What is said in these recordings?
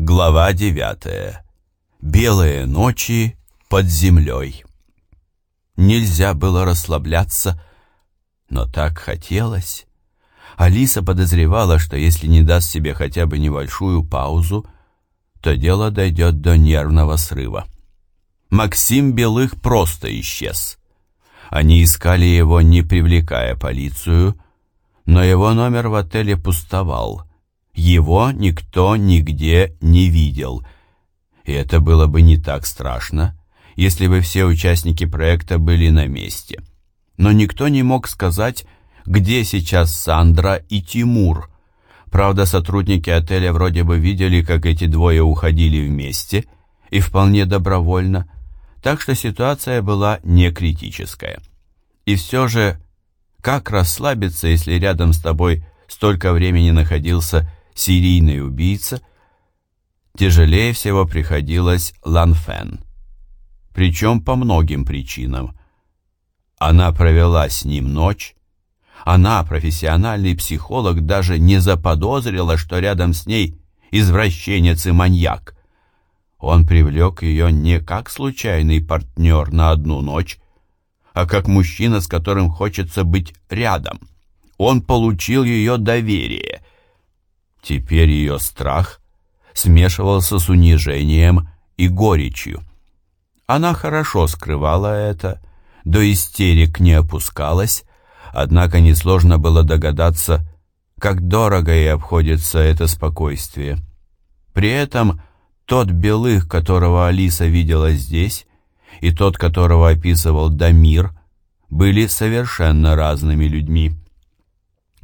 Глава девятая. Белые ночи под землей. Нельзя было расслабляться, но так хотелось. Алиса подозревала, что если не даст себе хотя бы небольшую паузу, то дело дойдет до нервного срыва. Максим Белых просто исчез. Они искали его, не привлекая полицию, но его номер в отеле пустовал — его никто нигде не видел. И это было бы не так страшно, если бы все участники проекта были на месте. Но никто не мог сказать, где сейчас Сандра и Тимур. Правда, сотрудники отеля вроде бы видели, как эти двое уходили вместе, и вполне добровольно, так что ситуация была не критическая. И все же, как расслабиться, если рядом с тобой столько времени находился серийный убийца, тяжелее всего приходилось Лан Фен. Причем по многим причинам. Она провела с ним ночь, она, профессиональный психолог, даже не заподозрила, что рядом с ней извращенец и маньяк. Он привлек ее не как случайный партнер на одну ночь, а как мужчина, с которым хочется быть рядом. Он получил ее доверие, Теперь ее страх смешивался с унижением и горечью. Она хорошо скрывала это, до истерик не опускалась, однако несложно было догадаться, как дорого ей обходится это спокойствие. При этом тот Белых, которого Алиса видела здесь, и тот, которого описывал Дамир, были совершенно разными людьми.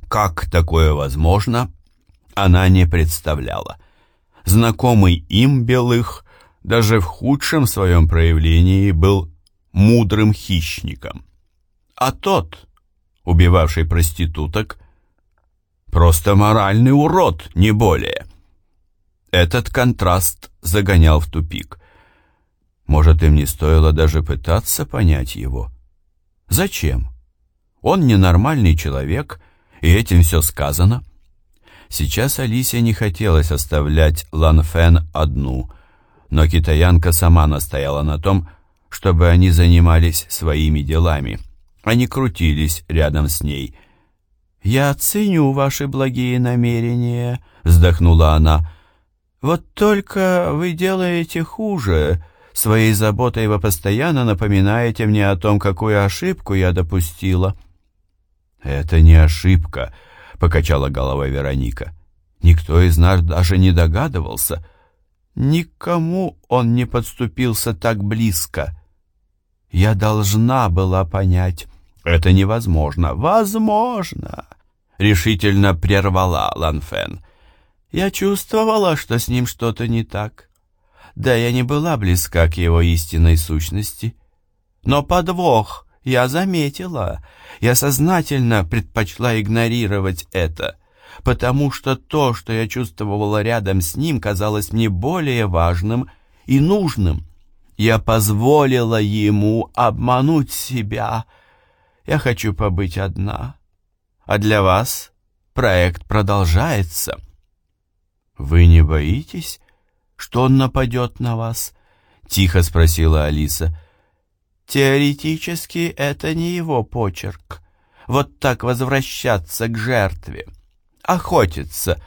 Как такое возможно, она не представляла. Знакомый им белых даже в худшем своем проявлении был мудрым хищником. А тот, убивавший проституток, просто моральный урод, не более. Этот контраст загонял в тупик. Может, им не стоило даже пытаться понять его. Зачем? Он ненормальный человек, и этим все сказано. Сейчас Алисе не хотелось оставлять Лан Фен одну, но китаянка сама настояла на том, чтобы они занимались своими делами, а не крутились рядом с ней. «Я ценю ваши благие намерения», — вздохнула она. «Вот только вы делаете хуже. Своей заботой вы постоянно напоминаете мне о том, какую ошибку я допустила». «Это не ошибка», — покачала головой Вероника. «Никто из нас даже не догадывался. Никому он не подступился так близко. Я должна была понять. Это невозможно. Возможно!» — решительно прервала Ланфен. «Я чувствовала, что с ним что-то не так. Да, я не была близка к его истинной сущности. Но подвох я заметила. Я сознательно предпочла игнорировать это, потому что то, что я чувствовала рядом с ним, казалось мне более важным и нужным. Я позволила ему обмануть себя. Я хочу побыть одна. А для вас проект продолжается. Вы не боитесь, что он нападет на вас? Тихо спросила Алиса. Теоретически это не его почерк. Вот так возвращаться к жертве. Охотиться.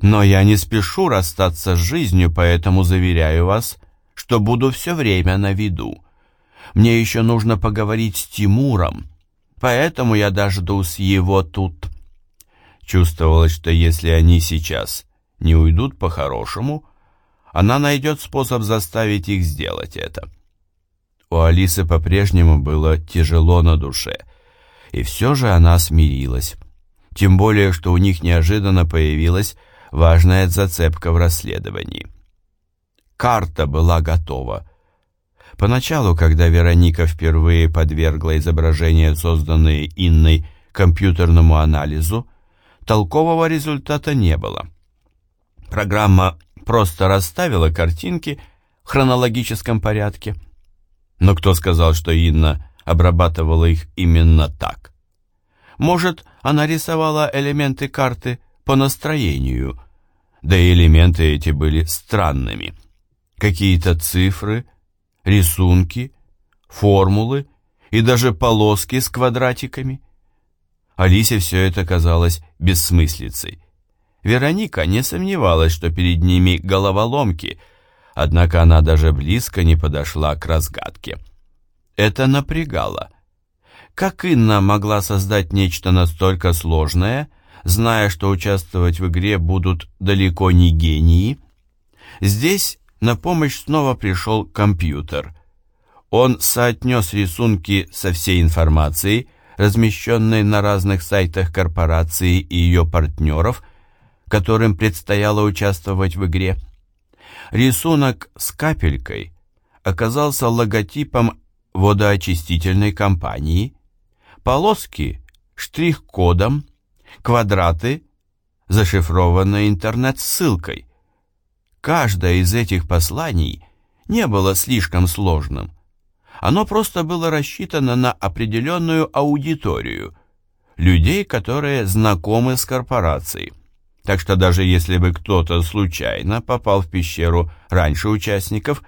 Но я не спешу расстаться с жизнью, поэтому заверяю вас, что буду все время на виду. Мне еще нужно поговорить с Тимуром, поэтому я дождусь его тут. Чувствовалось, что если они сейчас не уйдут по-хорошему, она найдет способ заставить их сделать это. У Алисы по-прежнему было тяжело на душе, и все же она смирилась. Тем более, что у них неожиданно появилась важная зацепка в расследовании. Карта была готова. Поначалу, когда Вероника впервые подвергла изображения, созданные Инной, компьютерному анализу, толкового результата не было. Программа просто расставила картинки в хронологическом порядке – но кто сказал, что Инна обрабатывала их именно так? Может, она рисовала элементы карты по настроению, да и элементы эти были странными. Какие-то цифры, рисунки, формулы и даже полоски с квадратиками. Алисе все это казалось бессмыслицей. Вероника не сомневалась, что перед ними головоломки, однако она даже близко не подошла к разгадке. Это напрягало. Как Инна могла создать нечто настолько сложное, зная, что участвовать в игре будут далеко не гении? Здесь на помощь снова пришел компьютер. Он соотнес рисунки со всей информацией, размещенной на разных сайтах корпорации и ее партнеров, которым предстояло участвовать в игре. Рисунок с капелькой оказался логотипом водоочистительной компании, полоски – штрих-кодом, квадраты – зашифрованной интернет-ссылкой. Каждое из этих посланий не было слишком сложным. Оно просто было рассчитано на определенную аудиторию, людей, которые знакомы с корпорацией. Так что даже если бы кто-то случайно попал в пещеру раньше участников,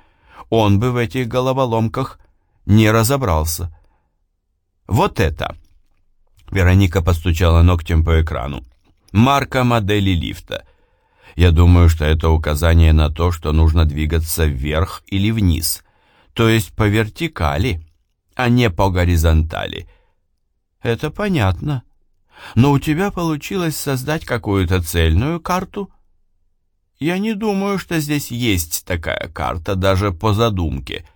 он бы в этих головоломках не разобрался. Вот это. Вероника постучала ногтем по экрану. Марка модели лифта. Я думаю, что это указание на то, что нужно двигаться вверх или вниз, то есть по вертикали, а не по горизонтали. Это понятно. Но у тебя получилось создать какую-то цельную карту? Я не думаю, что здесь есть такая карта даже по задумке.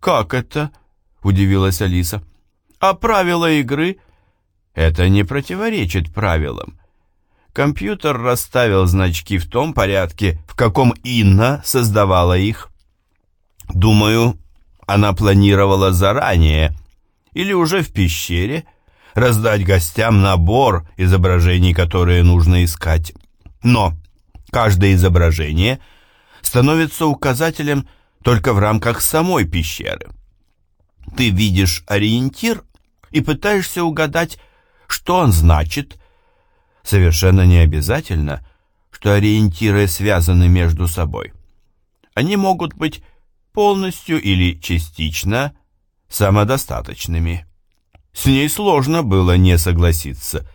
Как это? удивилась Алиса. А правила игры? Это не противоречит правилам. Компьютер расставил значки в том порядке, в каком Инна создавала их. Думаю, она планировала заранее или уже в пещере раздать гостям набор изображений, которые нужно искать. Но каждое изображение становится указателем только в рамках самой пещеры. Ты видишь ориентир и пытаешься угадать, что он значит. Совершенно не обязательно, что ориентиры связаны между собой. Они могут быть полностью или частично самодостаточными. С ней сложно было не согласиться.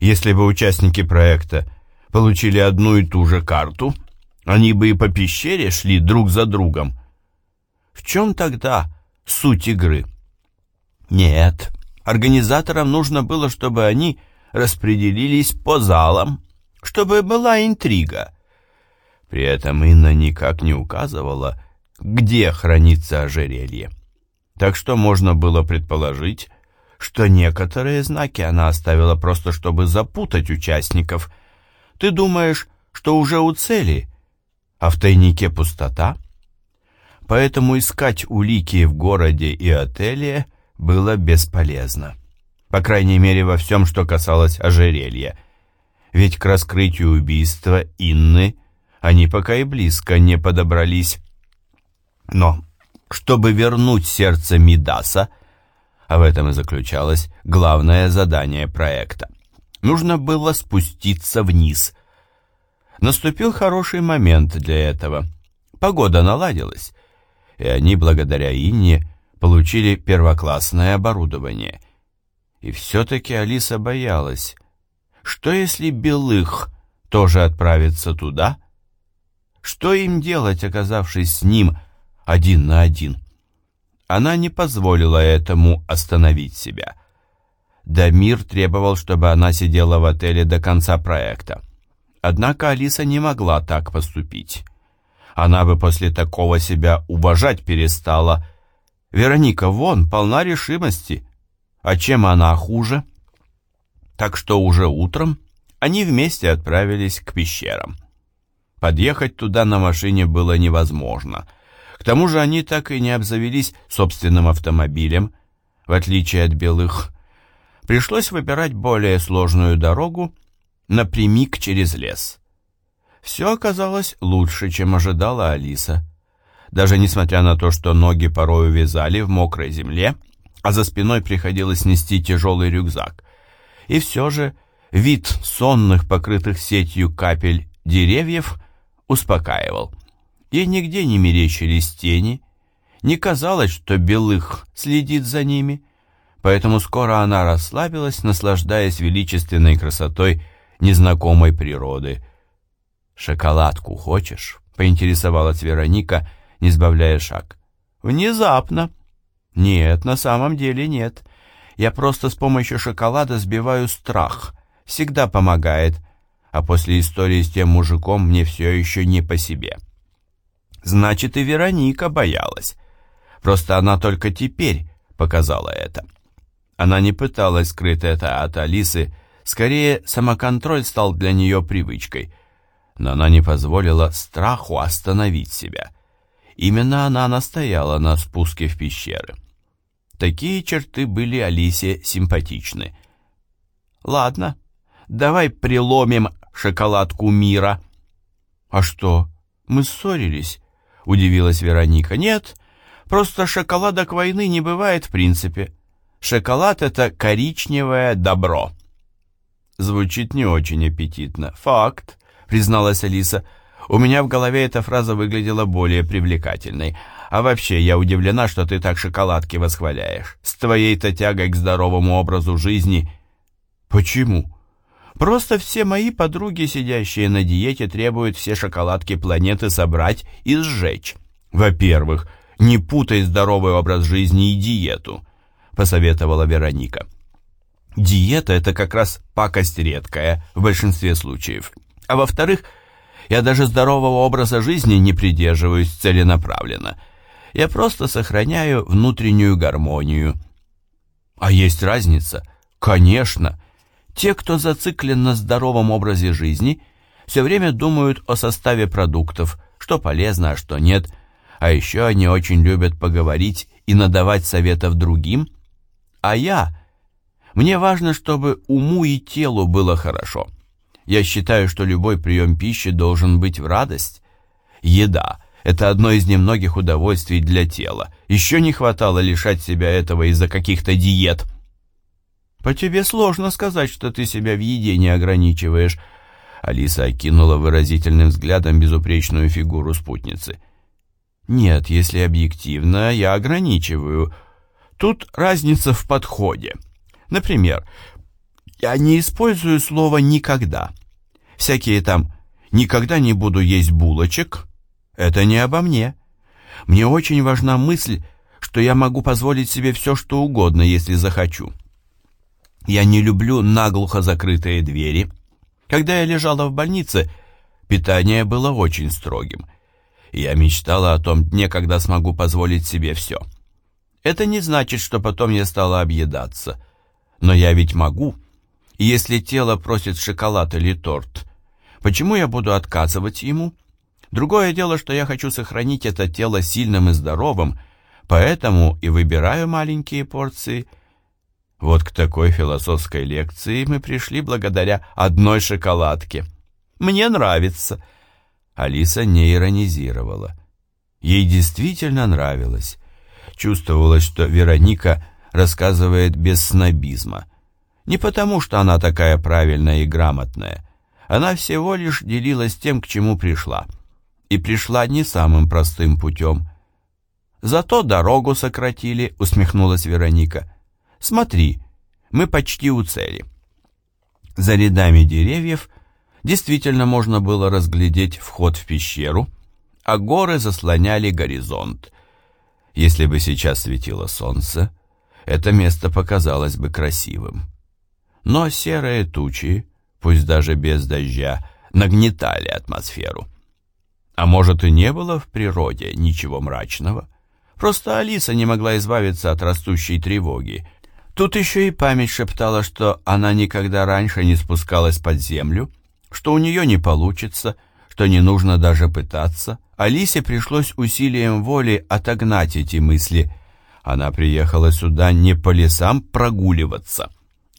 Если бы участники проекта получили одну и ту же карту, они бы и по пещере шли друг за другом. В чем тогда суть игры? Нет, Организаторам нужно было, чтобы они распределились по залам, чтобы была интрига. При этом Инна никак не указывала, где хранится ожерелье. Так что можно было предположить, что некоторые знаки она оставила просто, чтобы запутать участников. Ты думаешь, что уже у цели, а в тайнике пустота? Поэтому искать улики в городе и отеле – было бесполезно. По крайней мере, во всем, что касалось ожерелья. Ведь к раскрытию убийства Инны они пока и близко не подобрались. Но, чтобы вернуть сердце Мидаса, а в этом и заключалось главное задание проекта, нужно было спуститься вниз. Наступил хороший момент для этого. Погода наладилась, и они, благодаря Инне, получили первоклассное оборудование. И все-таки Алиса боялась, что если Белых тоже отправится туда? Что им делать, оказавшись с ним один на один? Она не позволила этому остановить себя. Дамир требовал, чтобы она сидела в отеле до конца проекта. Однако Алиса не могла так поступить. Она бы после такого себя уважать перестала, Вероника вон полна решимости. А чем она хуже? Так что уже утром они вместе отправились к пещерам. Подъехать туда на машине было невозможно. К тому же они так и не обзавелись собственным автомобилем, в отличие от белых. Пришлось выбирать более сложную дорогу напрямик через лес. Все оказалось лучше, чем ожидала Алиса даже несмотря на то, что ноги порой увязали в мокрой земле, а за спиной приходилось нести тяжелый рюкзак. И все же вид сонных, покрытых сетью капель деревьев успокаивал. Ей нигде не мерещились тени, не казалось, что Белых следит за ними, поэтому скоро она расслабилась, наслаждаясь величественной красотой незнакомой природы. «Шоколадку хочешь?» — поинтересовалась Вероника, не сбавляя шаг. «Внезапно». «Нет, на самом деле нет. Я просто с помощью шоколада сбиваю страх. Всегда помогает. А после истории с тем мужиком мне все еще не по себе». «Значит, и Вероника боялась. Просто она только теперь показала это». Она не пыталась скрыть это от Алисы, скорее самоконтроль стал для нее привычкой. Но она не позволила страху остановить себя. Именно она настояла на спуске в пещеры. Такие черты были Алисе симпатичны. «Ладно, давай приломим шоколадку мира». «А что, мы ссорились?» — удивилась Вероника. «Нет, просто шоколадок войны не бывает в принципе. Шоколад — это коричневое добро». Звучит не очень аппетитно. «Факт», — призналась Алиса. «У меня в голове эта фраза выглядела более привлекательной. А вообще, я удивлена, что ты так шоколадки восхваляешь. С твоей-то тягой к здоровому образу жизни. Почему? Просто все мои подруги, сидящие на диете, требуют все шоколадки планеты собрать и сжечь. Во-первых, не путай здоровый образ жизни и диету, посоветовала Вероника. Диета – это как раз пакость редкая в большинстве случаев. А во-вторых, я даже здорового образа жизни не придерживаюсь целенаправленно – я просто сохраняю внутреннюю гармонию. А есть разница? Конечно. Те, кто зациклен на здоровом образе жизни, все время думают о составе продуктов, что полезно, а что нет. А еще они очень любят поговорить и надавать советов другим. А я... Мне важно, чтобы уму и телу было хорошо. Я считаю, что любой прием пищи должен быть в радость. Еда это одно из немногих удовольствий для тела. Еще не хватало лишать себя этого из-за каких-то диет. По тебе сложно сказать, что ты себя в еде не ограничиваешь. Алиса окинула выразительным взглядом безупречную фигуру спутницы. Нет, если объективно, я ограничиваю. Тут разница в подходе. Например, я не использую слово «никогда». Всякие там «никогда не буду есть булочек», это не обо мне. Мне очень важна мысль, что я могу позволить себе все, что угодно, если захочу. Я не люблю наглухо закрытые двери. Когда я лежала в больнице, питание было очень строгим. Я мечтала о том дне, когда смогу позволить себе все. Это не значит, что потом я стала объедаться. Но я ведь могу. И если тело просит шоколад или торт, почему я буду отказывать ему?» Другое дело, что я хочу сохранить это тело сильным и здоровым, поэтому и выбираю маленькие порции. Вот к такой философской лекции мы пришли благодаря одной шоколадке. Мне нравится. Алиса не иронизировала. Ей действительно нравилось. Чувствовалось, что Вероника рассказывает без снобизма. Не потому, что она такая правильная и грамотная. Она всего лишь делилась тем, к чему пришла и пришла не самым простым путем. «Зато дорогу сократили», — усмехнулась Вероника. «Смотри, мы почти у цели». За рядами деревьев действительно можно было разглядеть вход в пещеру, а горы заслоняли горизонт. Если бы сейчас светило солнце, это место показалось бы красивым. Но серые тучи, пусть даже без дождя, нагнетали атмосферу. А может и не было в природе ничего мрачного. Просто Алиса не могла избавиться от растущей тревоги. Тут еще и память шептала, что она никогда раньше не спускалась под землю, что у нее не получится, что не нужно даже пытаться. Алисе пришлось усилием воли отогнать эти мысли. Она приехала сюда не по лесам прогуливаться,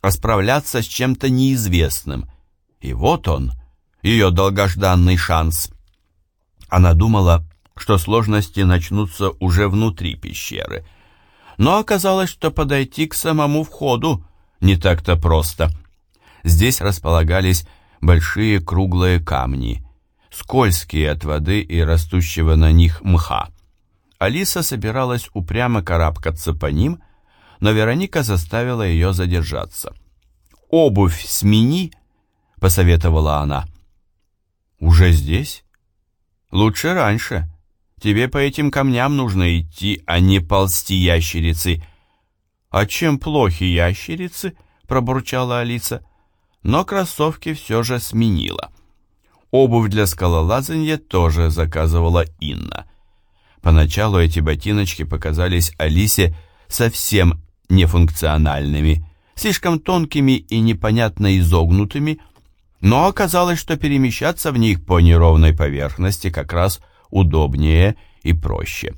а справляться с чем-то неизвестным. И вот он, ее долгожданный шанс — она думала, что сложности начнутся уже внутри пещеры. Но оказалось, что подойти к самому входу не так-то просто. Здесь располагались большие круглые камни, скользкие от воды и растущего на них мха. Алиса собиралась упрямо карабкаться по ним, но Вероника заставила ее задержаться. «Обувь смени», — посоветовала она. «Уже здесь?» «Лучше раньше. Тебе по этим камням нужно идти, а не ползти ящерицы». «А чем плохи ящерицы?» — пробурчала Алиса. Но кроссовки все же сменила. Обувь для скалолазания тоже заказывала Инна. Поначалу эти ботиночки показались Алисе совсем нефункциональными, слишком тонкими и непонятно изогнутыми, но оказалось, что перемещаться в них по неровной поверхности как раз удобнее и проще.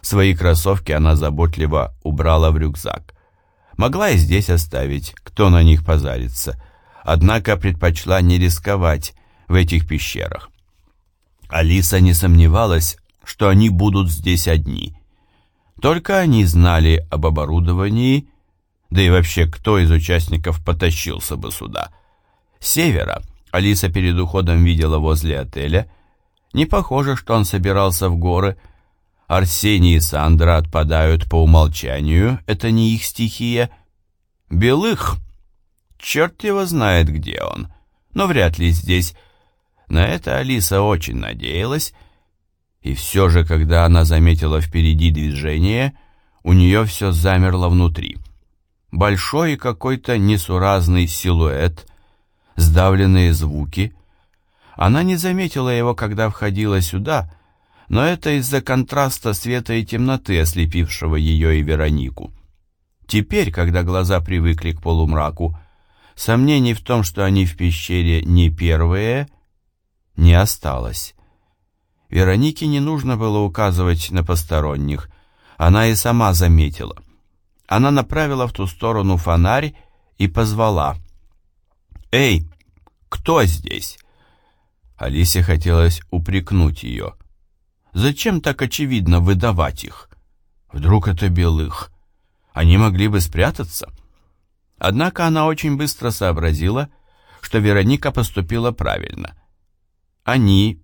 Свои кроссовки она заботливо убрала в рюкзак. Могла и здесь оставить, кто на них позарится, однако предпочла не рисковать в этих пещерах. Алиса не сомневалась, что они будут здесь одни. Только они знали об оборудовании, да и вообще кто из участников потащился бы сюда. С севера Алиса перед уходом видела возле отеля. Не похоже, что он собирался в горы. Арсений и Сандра отпадают по умолчанию, это не их стихия. Белых, черт его знает, где он, но вряд ли здесь. На это Алиса очень надеялась, и все же, когда она заметила впереди движение, у нее все замерло внутри. Большой какой-то несуразный силуэт, сдавленные звуки. Она не заметила его, когда входила сюда, но это из-за контраста света и темноты, ослепившего ее и Веронику. Теперь, когда глаза привыкли к полумраку, сомнений в том, что они в пещере не первые, не осталось. Веронике не нужно было указывать на посторонних, она и сама заметила. Она направила в ту сторону фонарь и позвала. «Эй, кто здесь?» Алисе хотелось упрекнуть ее. «Зачем так очевидно выдавать их? Вдруг это белых? Они могли бы спрятаться?» Однако она очень быстро сообразила, что Вероника поступила правильно. Они,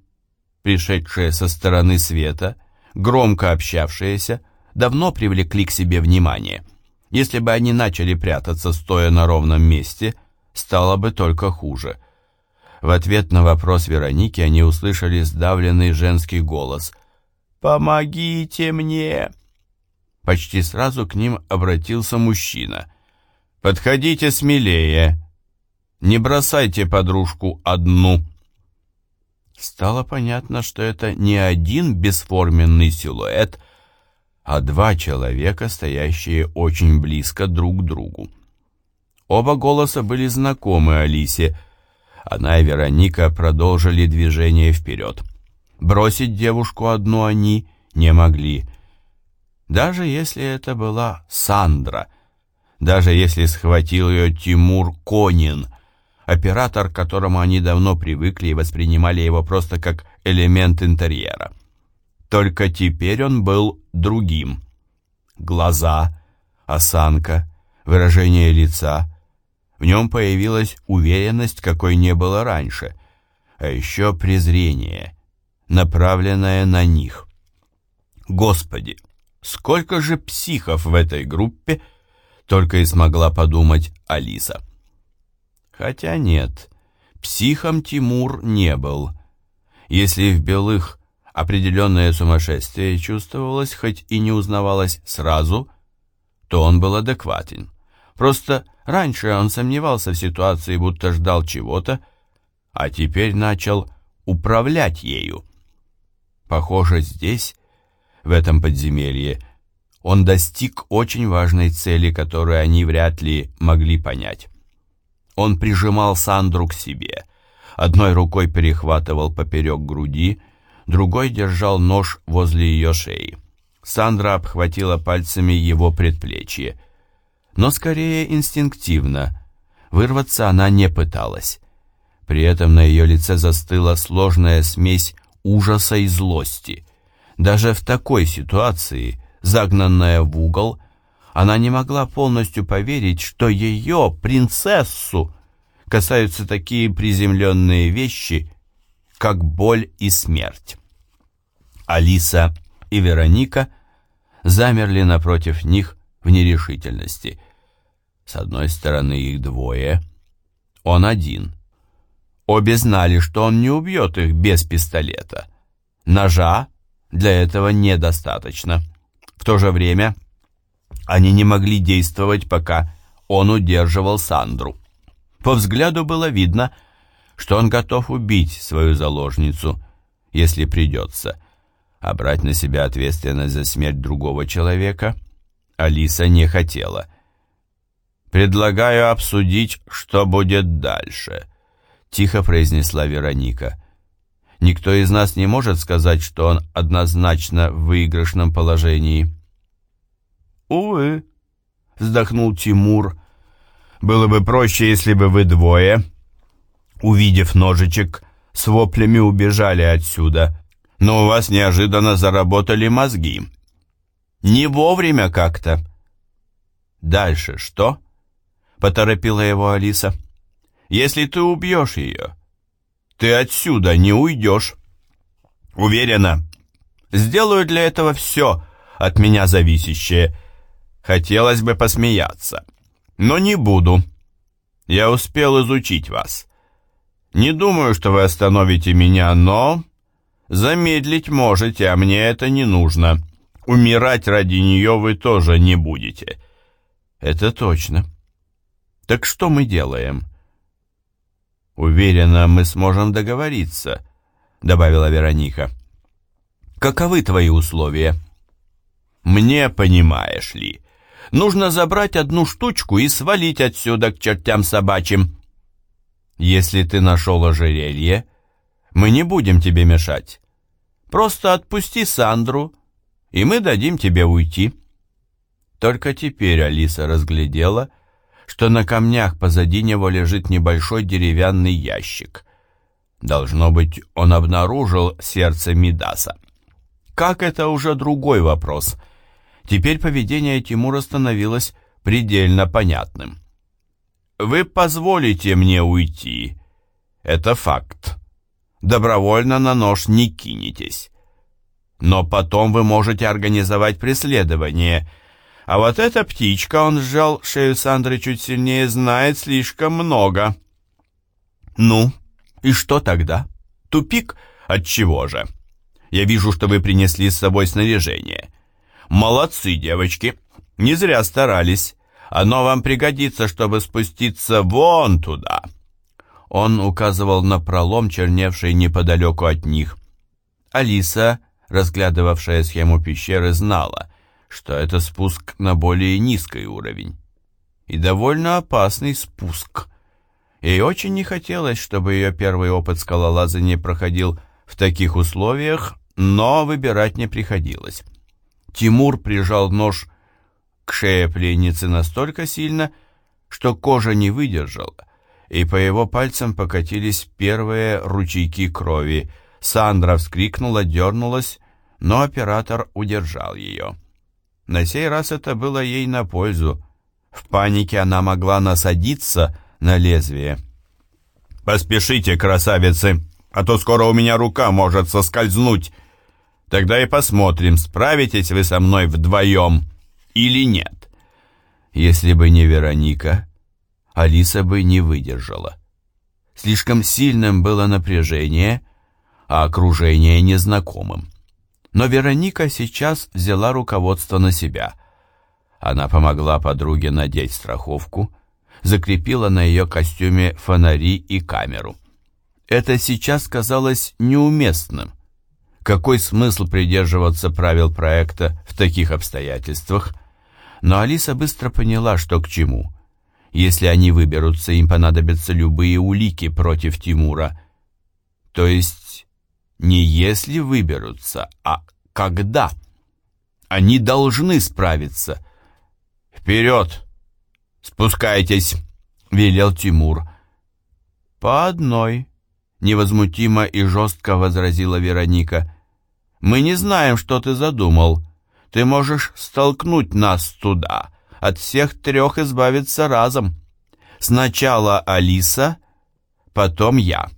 пришедшие со стороны света, громко общавшиеся, давно привлекли к себе внимание. Если бы они начали прятаться, стоя на ровном месте, стало бы только хуже. В ответ на вопрос Вероники они услышали сдавленный женский голос «Помогите мне!». Почти сразу к ним обратился мужчина. «Подходите смелее! Не бросайте подружку одну!» Стало понятно, что это не один бесформенный силуэт, а два человека, стоящие очень близко друг к другу. Оба голоса были знакомы Алисе. Она и Вероника продолжили движение вперед. Бросить девушку одну они не могли. Даже если это была Сандра, даже если схватил ее Тимур Конин, оператор, к которому они давно привыкли и воспринимали его просто как элемент интерьера. Только теперь он был другим. Глаза, осанка, выражение лица. В нем появилась уверенность, какой не было раньше, а еще презрение, направленное на них. Господи, сколько же психов в этой группе, только и смогла подумать Алиса. Хотя нет, психом Тимур не был. Если в белых определенное сумасшествие чувствовалось, хоть и не узнавалось сразу, то он был адекватен. Просто раньше он сомневался в ситуации, будто ждал чего-то, а теперь начал управлять ею. Похоже, здесь, в этом подземелье, он достиг очень важной цели, которую они вряд ли могли понять. Он прижимал Сандру к себе, одной рукой перехватывал поперек груди, другой держал нож возле ее шеи. Сандра обхватила пальцами его предплечье, но скорее инстинктивно. Вырваться она не пыталась. При этом на ее лице застыла сложная смесь ужаса и злости. Даже в такой ситуации, загнанная в угол, она не могла полностью поверить, что ее, принцессу, касаются такие приземленные вещи, как боль и смерть. Алиса и Вероника замерли напротив них в нерешительности. С одной стороны их двое, он один. Обе знали, что он не убьет их без пистолета. Ножа для этого недостаточно. В то же время они не могли действовать, пока он удерживал Сандру. По взгляду было видно, что он готов убить свою заложницу, если придется, а брать на себя ответственность за смерть другого человека Алиса не хотела. «Предлагаю обсудить, что будет дальше», — тихо произнесла Вероника. «Никто из нас не может сказать, что он однозначно в выигрышном положении». «Увы», — вздохнул Тимур, — «было бы проще, если бы вы двое, увидев ножичек, с воплями убежали отсюда, но у вас неожиданно заработали мозги. Не вовремя как-то». «Дальше что?» — поторопила его Алиса. «Если ты убьешь ее, ты отсюда не уйдешь. Уверена, сделаю для этого все от меня зависящее» Хотелось бы посмеяться, но не буду. Я успел изучить вас. Не думаю, что вы остановите меня, но... Замедлить можете, а мне это не нужно. Умирать ради нее вы тоже не будете. Это точно. Так что мы делаем? Уверена, мы сможем договориться, добавила Вероника. Каковы твои условия? Мне, понимаешь ли, Нужно забрать одну штучку и свалить отсюда к чертям собачьим. Если ты нашел ожерелье, мы не будем тебе мешать. Просто отпусти Сандру, и мы дадим тебе уйти. Только теперь Алиса разглядела, что на камнях позади него лежит небольшой деревянный ящик. Должно быть, он обнаружил сердце Мидаса. Как это уже другой вопрос — Теперь поведение Тимура становилось предельно понятным. «Вы позволите мне уйти. Это факт. Добровольно на нож не кинетесь. Но потом вы можете организовать преследование. А вот эта птичка, он сжал шею Сандры чуть сильнее, знает слишком много». «Ну, и что тогда? Тупик? От чего же? Я вижу, что вы принесли с собой снаряжение». Молодцы, девочки. Не зря старались. Оно вам пригодится, чтобы спуститься вон туда. Он указывал на пролом, черневший неподалеку от них. Алиса, разглядывавшая схему пещеры, знала, что это спуск на более низкий уровень. И довольно опасный спуск. Ей очень не хотелось, чтобы ее первый опыт скалолазания проходил в таких условиях, но выбирать не приходилось. Тимур прижал нож к шее пленницы настолько сильно, что кожа не выдержала, и по его пальцам покатились первые ручейки крови. Сандра вскрикнула, дернулась, но оператор удержал ее. На сей раз это было ей на пользу. В панике она могла насадиться на лезвие. «Поспешите, красавицы, а то скоро у меня рука может соскользнуть!» Тогда и посмотрим, справитесь вы со мной вдвоем или нет. Если бы не Вероника, Алиса бы не выдержала. Слишком сильным было напряжение, а окружение незнакомым. Но Вероника сейчас взяла руководство на себя. Она помогла подруге надеть страховку, закрепила на ее костюме фонари и камеру. Это сейчас казалось неуместным – какой смысл придерживаться правил проекта в таких обстоятельствах? Но Алиса быстро поняла, что к чему. Если они выберутся, им понадобятся любые улики против Тимура. То есть не если выберутся, а когда. Они должны справиться. «Вперед! Спускайтесь!» — велел Тимур. «По одной», — невозмутимо и жестко возразила Вероника. Мы не знаем, что ты задумал. Ты можешь столкнуть нас туда, от всех трех избавиться разом. Сначала Алиса, потом я».